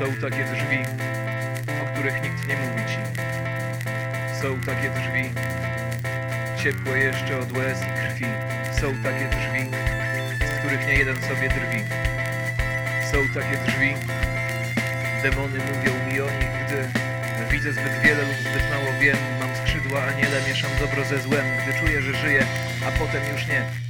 Są takie drzwi, o których nikt nie mówi ci. Są takie drzwi, ciepłe jeszcze od łez i krwi. Są takie drzwi, z których nie jeden sobie drwi. Są takie drzwi, demony mówią mi o nich, gdy widzę zbyt wiele lub zbyt mało wiem. Mam skrzydła aniele, mieszam dobro ze złem, gdy czuję, że żyję, a potem już nie.